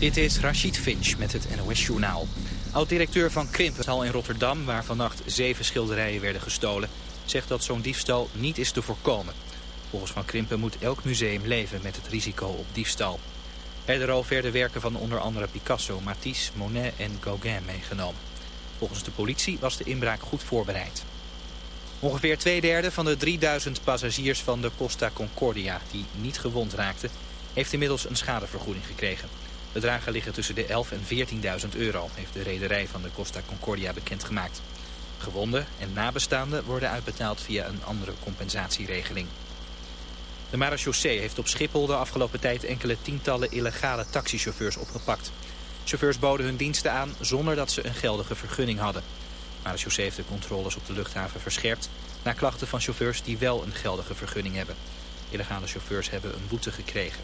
Dit is Rachid Finch met het NOS Journaal. Oud-directeur van Krimpenthal in Rotterdam, waar vannacht zeven schilderijen werden gestolen, zegt dat zo'n diefstal niet is te voorkomen. Volgens Van Krimpen moet elk museum leven met het risico op diefstal. De roof werden werken van onder andere Picasso, Matisse, Monet en Gauguin meegenomen. Volgens de politie was de inbraak goed voorbereid. Ongeveer twee derde van de 3000 passagiers van de Costa Concordia die niet gewond raakten, heeft inmiddels een schadevergoeding gekregen. Bedragen liggen tussen de 11 en 14.000 euro, heeft de rederij van de Costa Concordia bekendgemaakt. Gewonden en nabestaanden worden uitbetaald via een andere compensatieregeling. De marechaussee heeft op Schiphol de afgelopen tijd enkele tientallen illegale taxichauffeurs opgepakt. Chauffeurs boden hun diensten aan zonder dat ze een geldige vergunning hadden. Marechaussee heeft de controles op de luchthaven verscherpt... na klachten van chauffeurs die wel een geldige vergunning hebben. Illegale chauffeurs hebben een boete gekregen.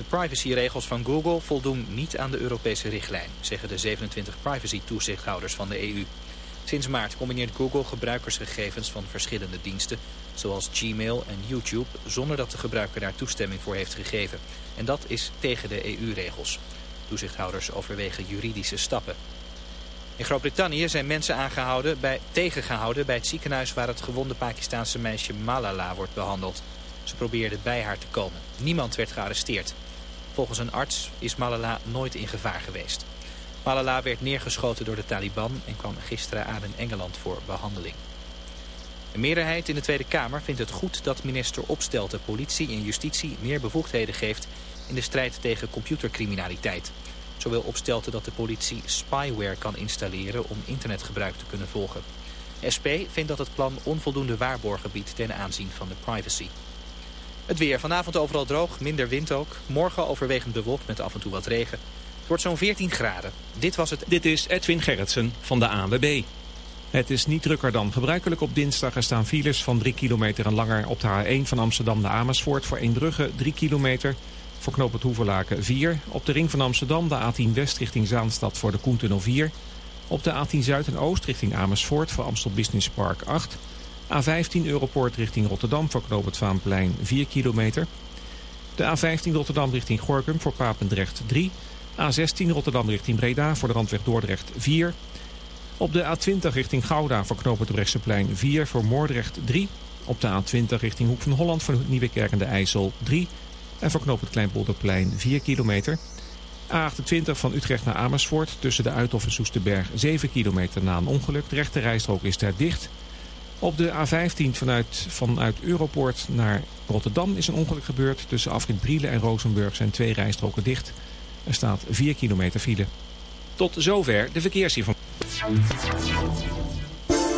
De privacyregels van Google voldoen niet aan de Europese richtlijn... zeggen de 27 privacy-toezichthouders van de EU. Sinds maart combineert Google gebruikersgegevens van verschillende diensten... zoals Gmail en YouTube, zonder dat de gebruiker daar toestemming voor heeft gegeven. En dat is tegen de EU-regels. Toezichthouders overwegen juridische stappen. In Groot-Brittannië zijn mensen aangehouden bij, tegengehouden bij het ziekenhuis... waar het gewonde Pakistaanse meisje Malala wordt behandeld. Ze probeerden bij haar te komen. Niemand werd gearresteerd. Volgens een arts is Malala nooit in gevaar geweest. Malala werd neergeschoten door de Taliban en kwam gisteren aan in Engeland voor behandeling. Een meerderheid in de Tweede Kamer vindt het goed dat minister Opstelten politie en justitie meer bevoegdheden geeft in de strijd tegen computercriminaliteit. Zo wil Opstelten dat de politie spyware kan installeren om internetgebruik te kunnen volgen. SP vindt dat het plan onvoldoende waarborgen biedt ten aanzien van de privacy. Het weer. Vanavond overal droog, minder wind ook. Morgen overwegend bewolkt met af en toe wat regen. Het wordt zo'n 14 graden. Dit was het... Dit is Edwin Gerritsen van de ANWB. Het is niet drukker dan gebruikelijk op dinsdag. Er staan files van 3 kilometer en langer op de A1 van Amsterdam naar Amersfoort. Voor Eembrugge 3 kilometer. Voor knoop het Hoeverlaken 4. Op de ring van Amsterdam de A10 West richting Zaanstad voor de Koentunnel 4. Op de A10 Zuid en Oost richting Amersfoort voor Amstel Business Park 8. A15 Europoort richting Rotterdam voor het Vaanplein 4 kilometer. De A15 Rotterdam richting Gorkum voor Papendrecht 3. A16 Rotterdam richting Breda voor de randweg Dordrecht 4. Op de A20 richting Gouda voor het Brechtseplein 4 voor Moordrecht 3. Op de A20 richting Hoek van Holland voor Nieuwekerk en de IJssel 3. En voor knoop Kleinpolderplein 4 kilometer. A28 van Utrecht naar Amersfoort tussen de Uithof en Soesterberg 7 kilometer na een ongeluk. De rechte rijstrook is daar dicht. Op de A15 vanuit, vanuit Europoort naar Rotterdam is een ongeluk gebeurd. Tussen Afrit Brielen en Rozenburg zijn twee rijstroken dicht. Er staat 4 kilometer file. Tot zover de verkeersinformatie.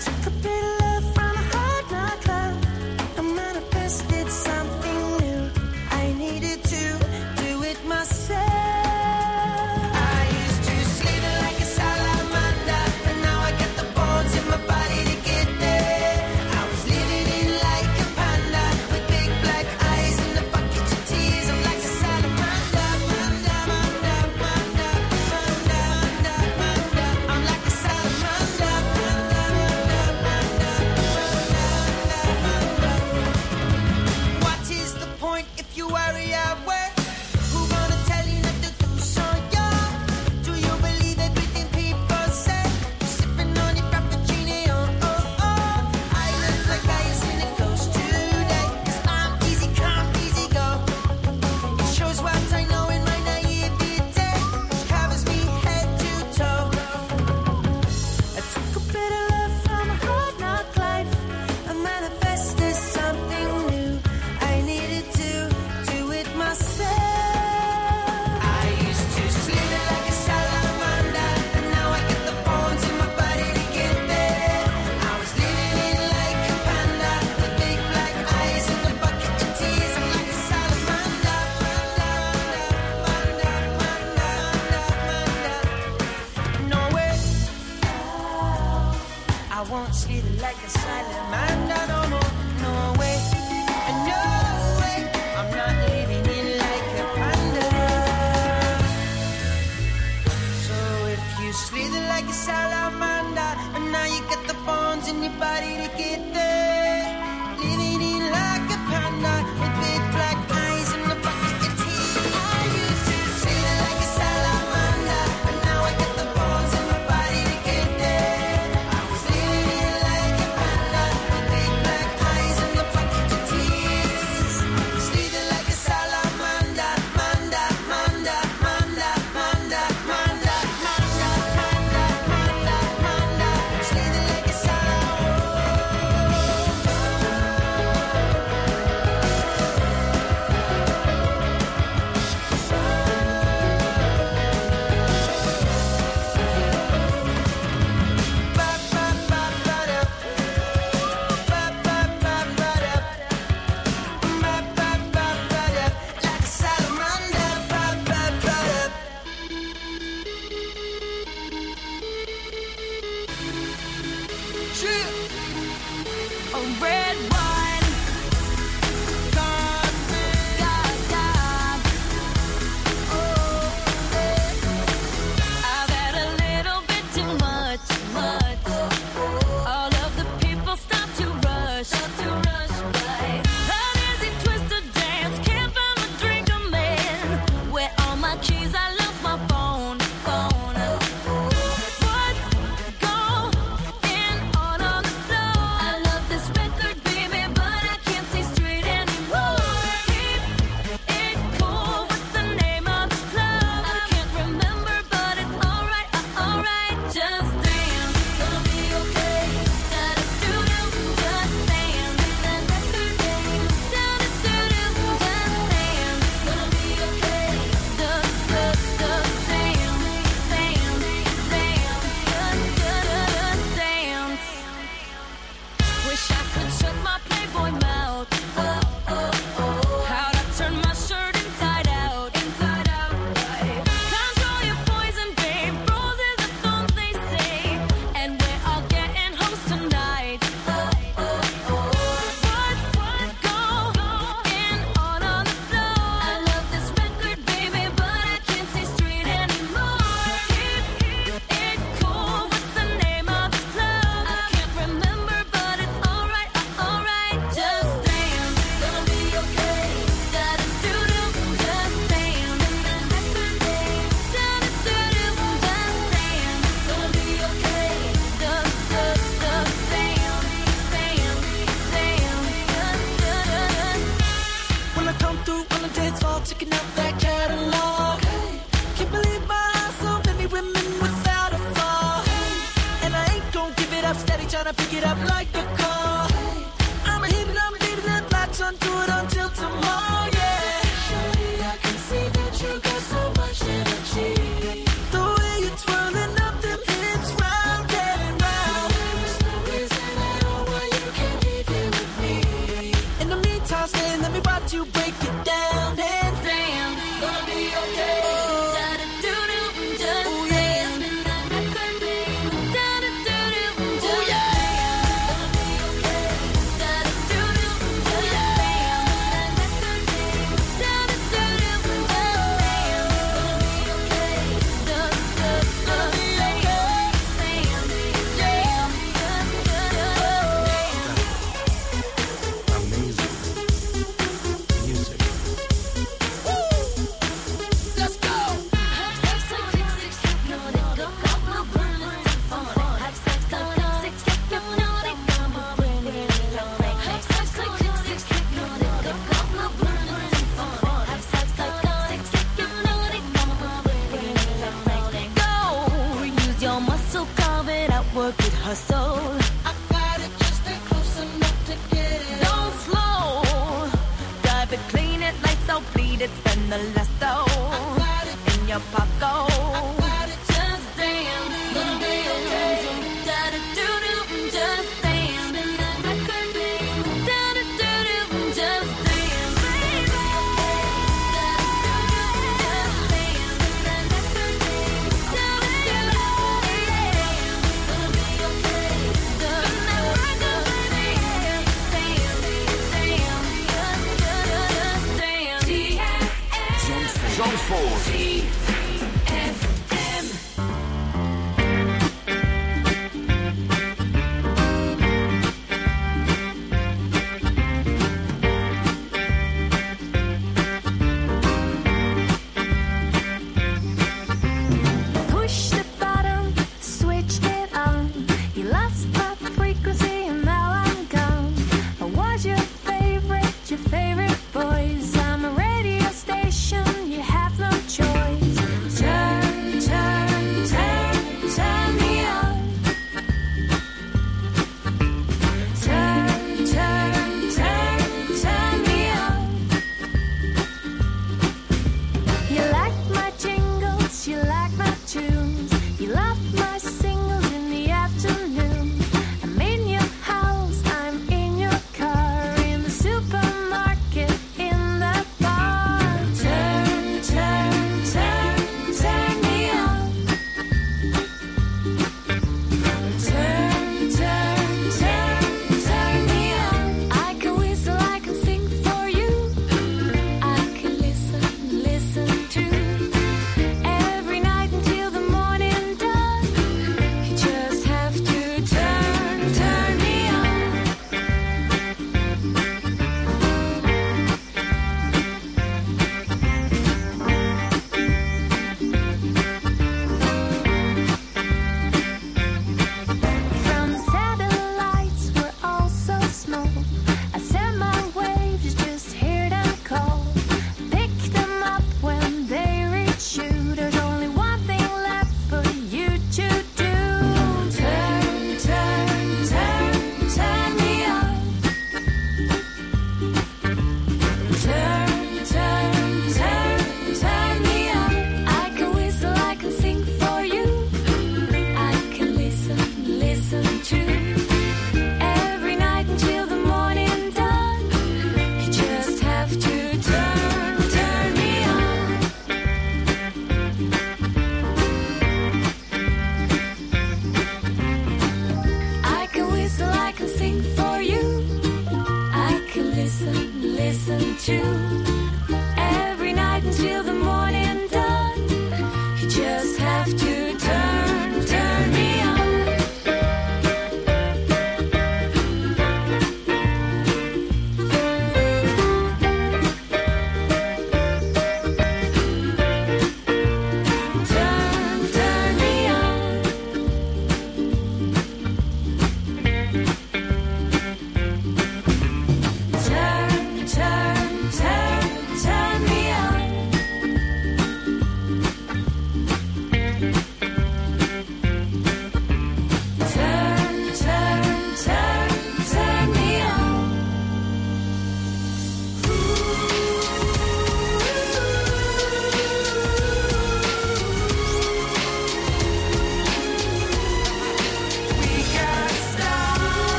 took a bit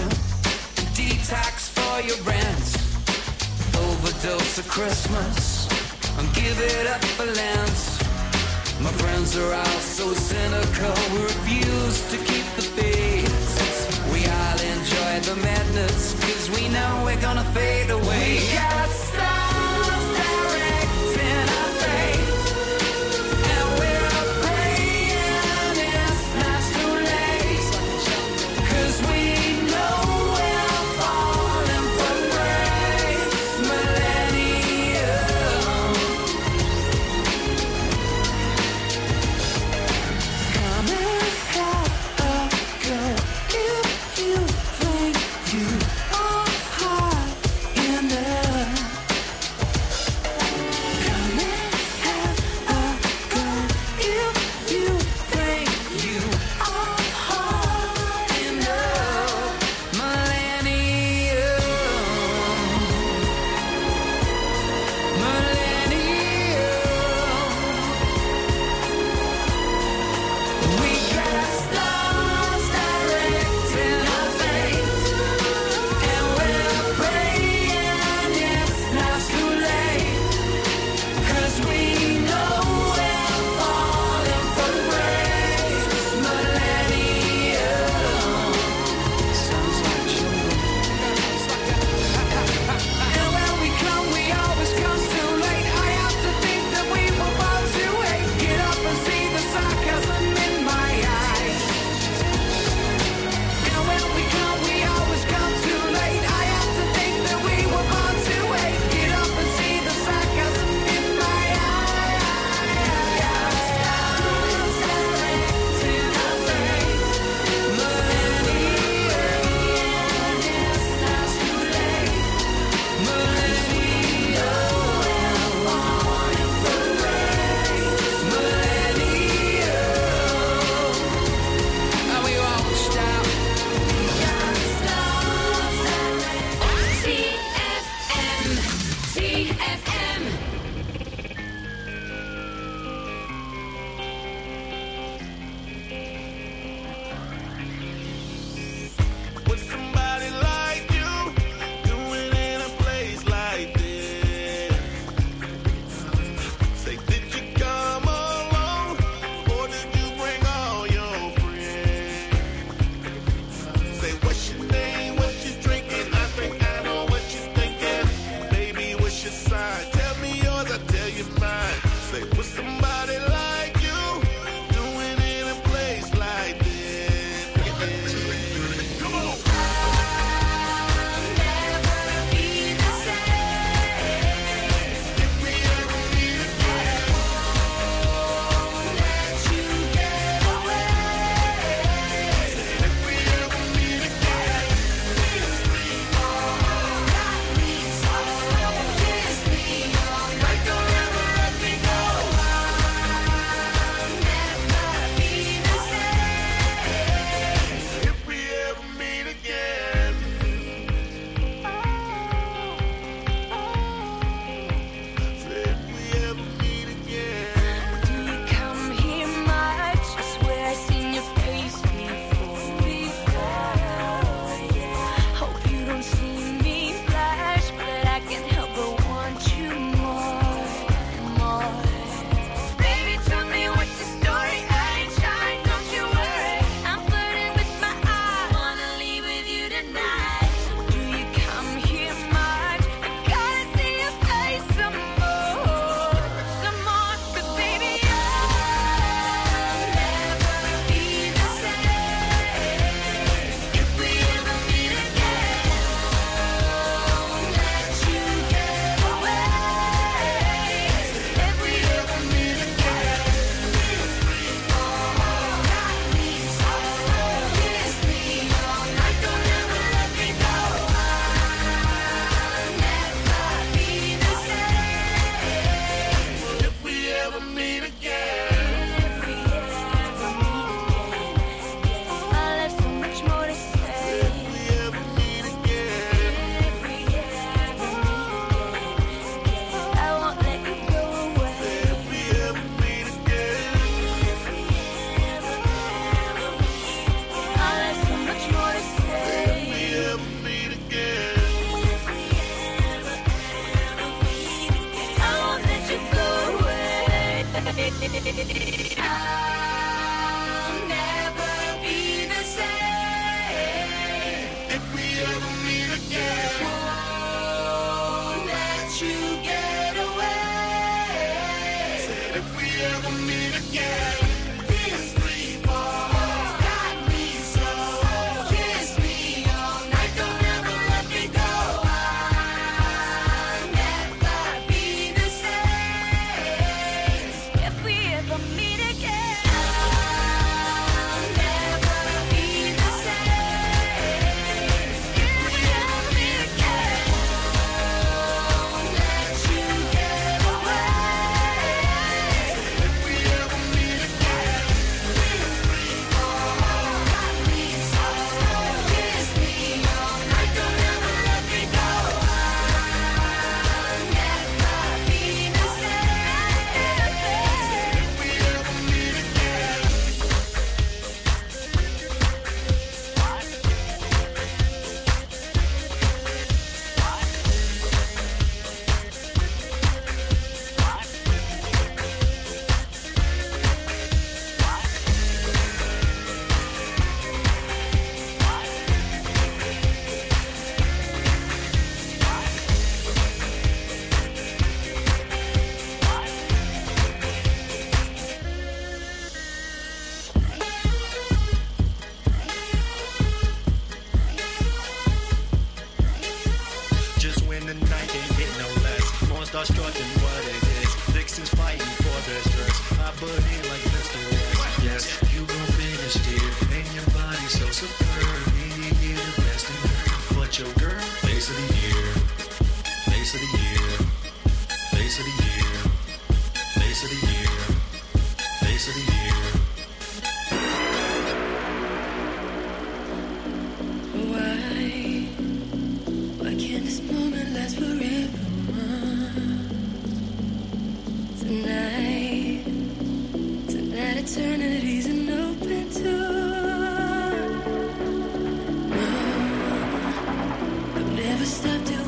suction. Detox for your rent. Overdose of Christmas. And give it up for Lent. My friends are all so cynical. We refuse to keep the faith. We all enjoy the madness. Cause we know we're gonna fade away. We got stop doing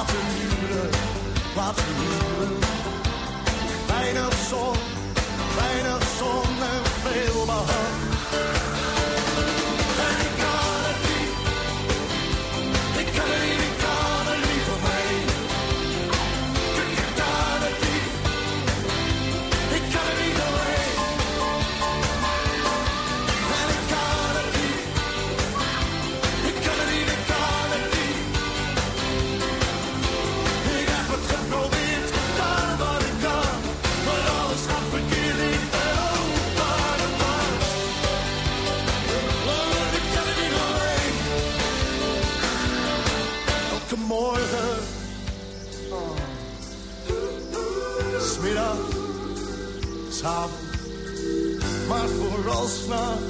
watching you, watching you. Krishna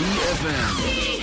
ZFM.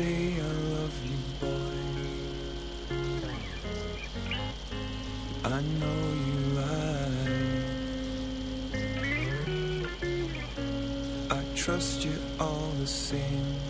say I love you, boy. I know you lie. I trust you all the same.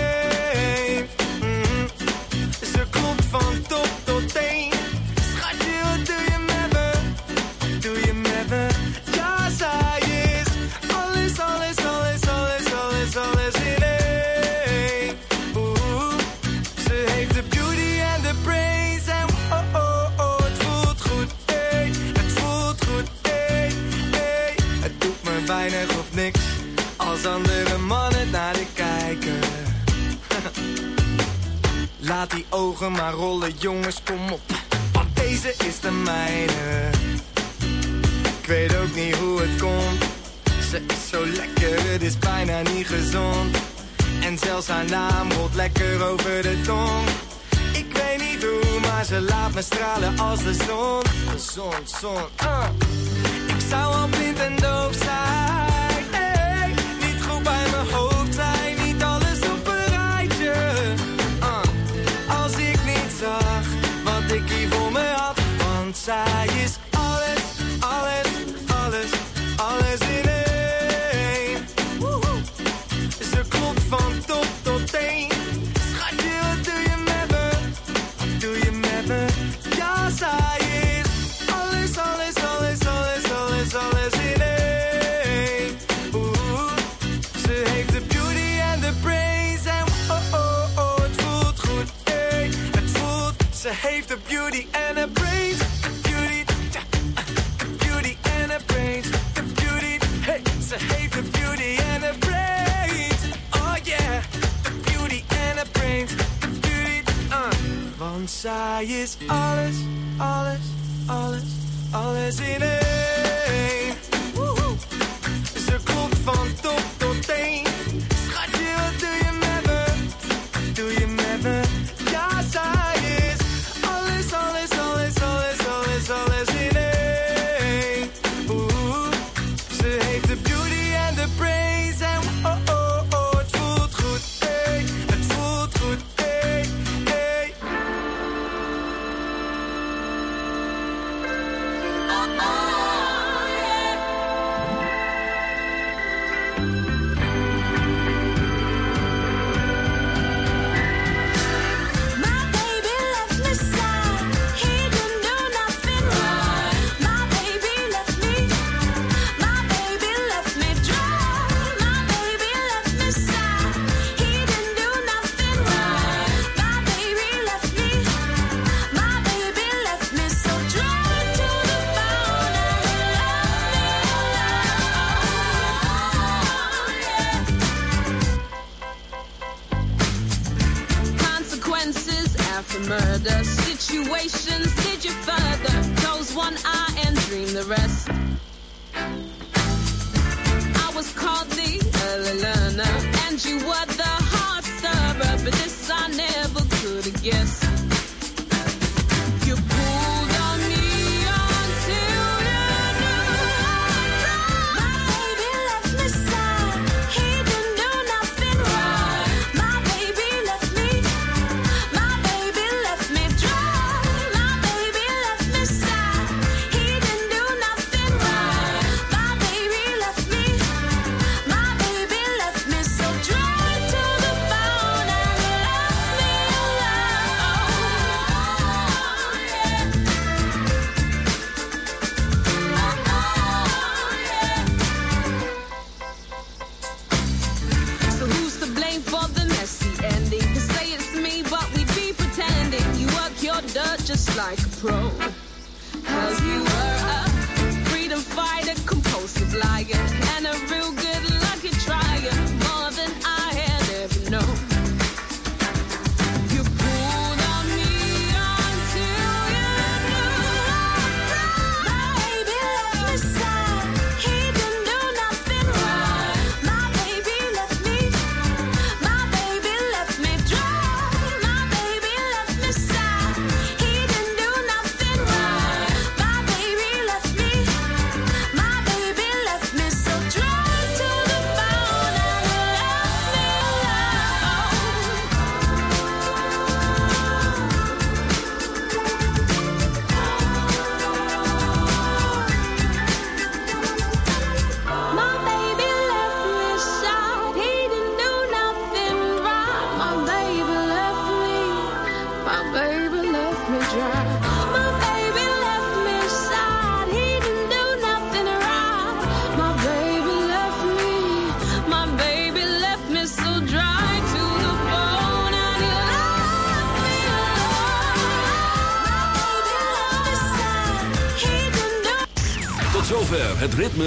lekker over de tong. Ik weet niet hoe, maar ze laat me stralen als de zon. De zon, zon, ah.